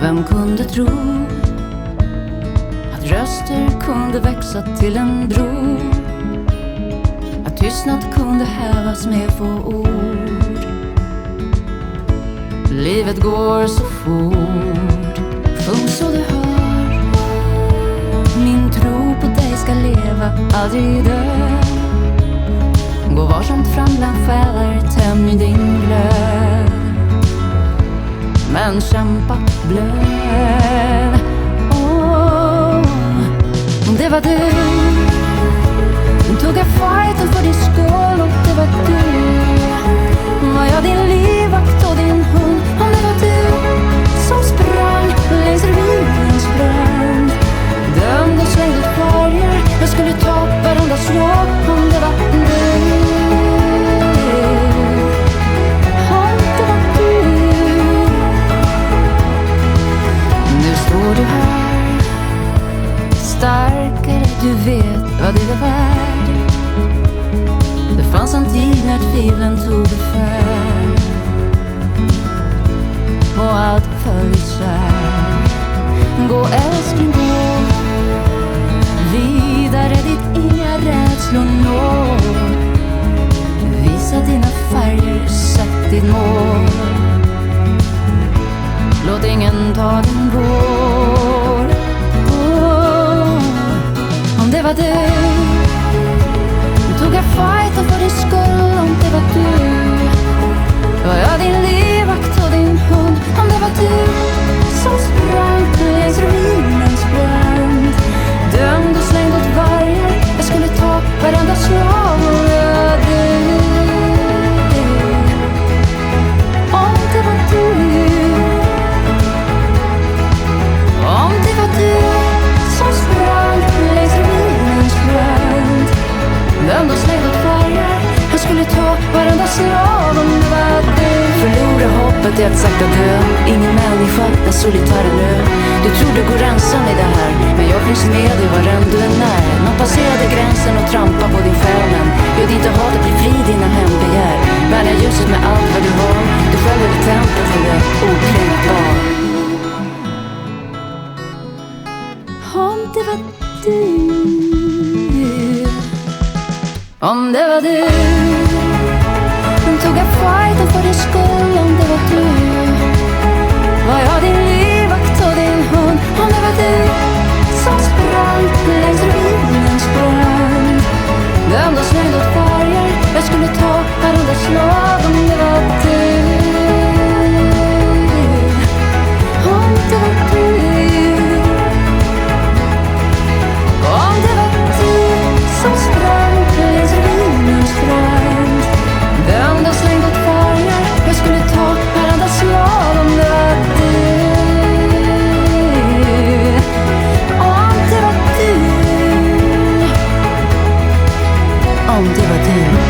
Vem kunde tro att röster kunde växa till en bro? Att tystnad kunde hävas med få ord? Livet går så fort. Sjung så du hör. Min tro på dig ska leva, aldrig dö. Gå varsamt fram bland själar, Men kämpa, blöd oh, Det var du som tog jag fighten för din skull och det Var du vet vad det är värd Det fanns en tid när tvivlen tog befäl Och allt föll isär Gå älskling, gå. Vidare dit inga rädslor når. Visa dina färger, sätt ditt mål. Låt ingen ta din vår Om Förlora hoppet är att sakta dö Ingen människa är solitär nu. Du tror du går ensam i det här Men jag finns med dig var än du än är. Man Någon passerade gränsen och trampar på din själ Men bjöd inte hatet bli fri dina hämndbegär Värna ljuset med allt vad du har. Du själv är tempel för det okränkbar Om det var du. Om det var du. on Diva Deal.